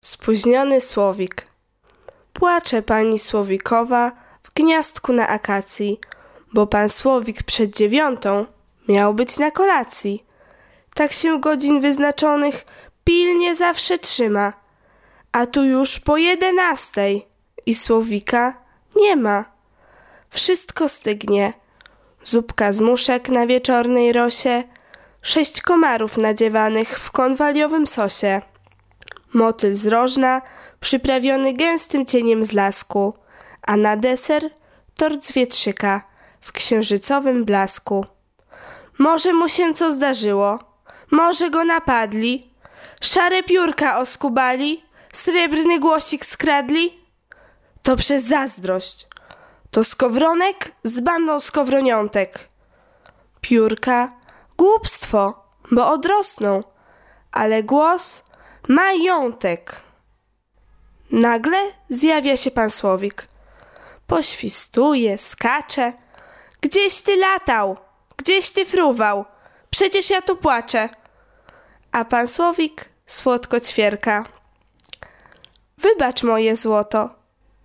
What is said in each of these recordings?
Spóźniony słowik. Płacze pani słowikowa w gniazdku na akacji, bo pan słowik przed dziewiątą miał być na kolacji. Tak się godzin wyznaczonych pilnie zawsze trzyma, a tu już po jedenastej i słowika nie ma. Wszystko stygnie. Zupka z muszek na wieczornej rosie, sześć komarów nadziewanych w konwaliowym sosie motyl z rożna, przyprawiony gęstym cieniem z lasku, a na deser tort z wietrzyka w księżycowym blasku. Może mu się co zdarzyło, może go napadli, szare piórka oskubali, srebrny głosik skradli? To przez zazdrość. To skowronek z bandą skowroniątek. Piórka głupstwo, bo odrosną, ale głos Majątek. Nagle zjawia się pan Słowik. Poświstuje, skacze. Gdzieś ty latał? Gdzieś ty fruwał? Przecież ja tu płaczę. A pan Słowik słodko ćwierka. Wybacz moje złoto,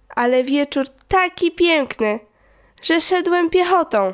ale wieczór taki piękny, że szedłem piechotą.